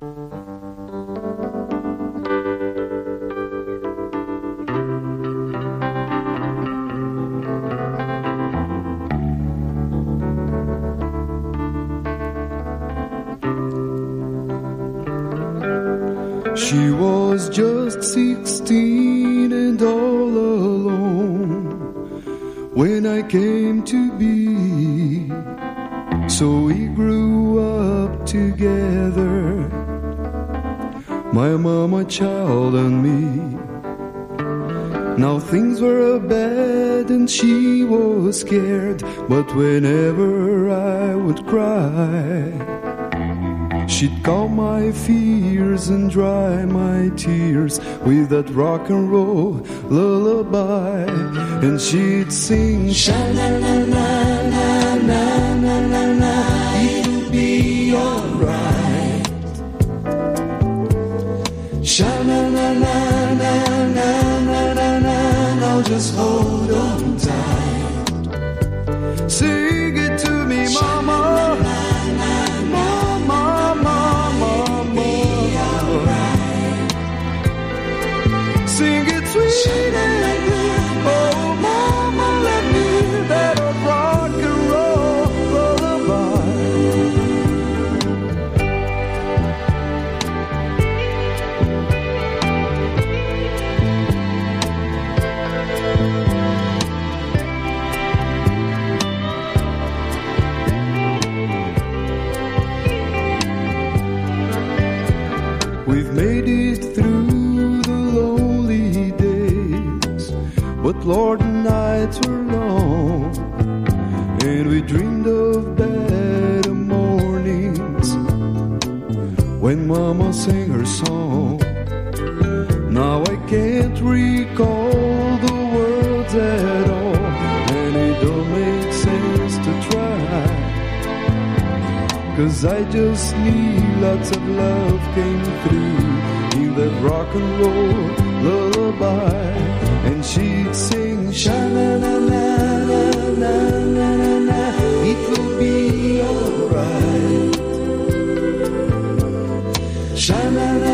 She was just sixteen and all alone when I came to be. So we grew up together, my mama, child, and me. Now things were bad and she was scared, but whenever I would cry, She'd calm my fears and dry my tears with that rock and roll lullaby. And she'd sing, Sha na na na na na na just hold on tight. Sing it to me, mama. Mama, mama, mama. Sing it sweet We've made it through the lonely days, but Lord, nights were long, and we dreamed of better mornings when Mama sang her song. Now I can't recall the words Cause I just need lots of love came through in that rock and roll lullaby. And she'd sing sha na na na na na na na na it will be alright. Sha na na